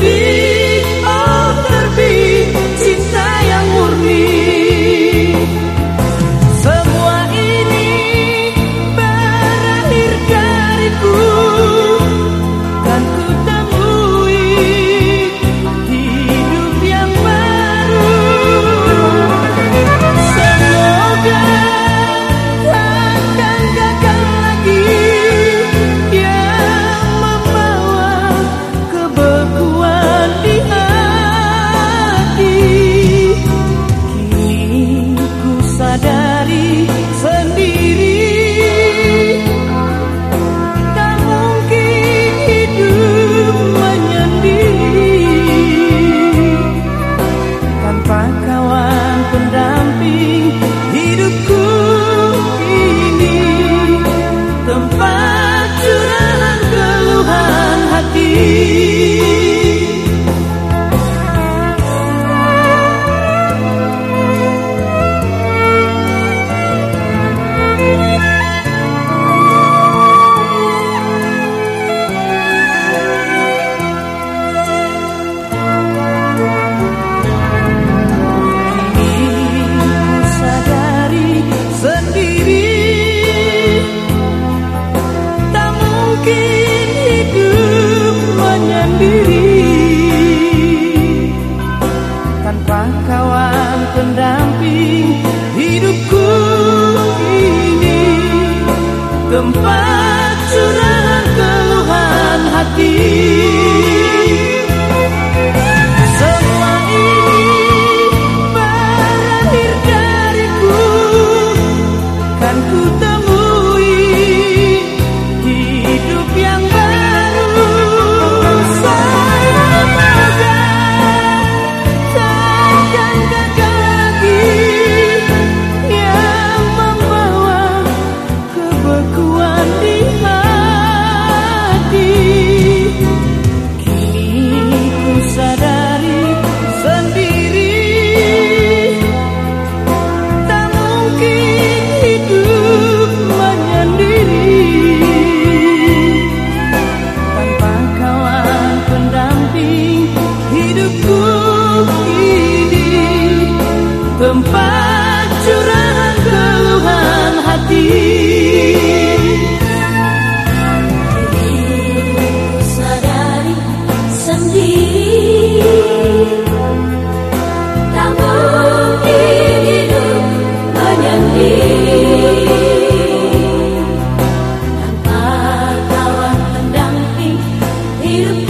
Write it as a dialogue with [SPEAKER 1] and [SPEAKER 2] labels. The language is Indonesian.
[SPEAKER 1] be hidup menyendiri Tanpa kawan pendamping hidupku ini Tempat curah need a